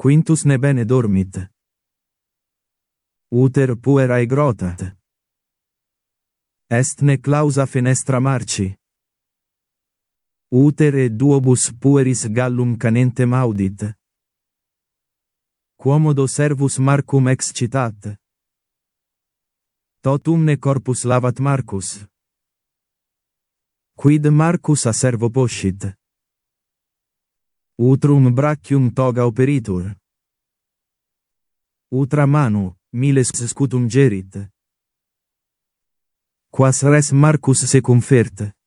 Quintus ne bene dormit. Uter puerae grotat. Est ne clausa fenestra marci. Utere duobus pueris gallum canentem audit. Quomodo servus Marcum excitat. Totumne corpus lavat Marcus. Quid Marcus a servo poscit. Utrum brachium toga operitur. Utra manu, miles scutum gerit. Quas res Marcus se confert.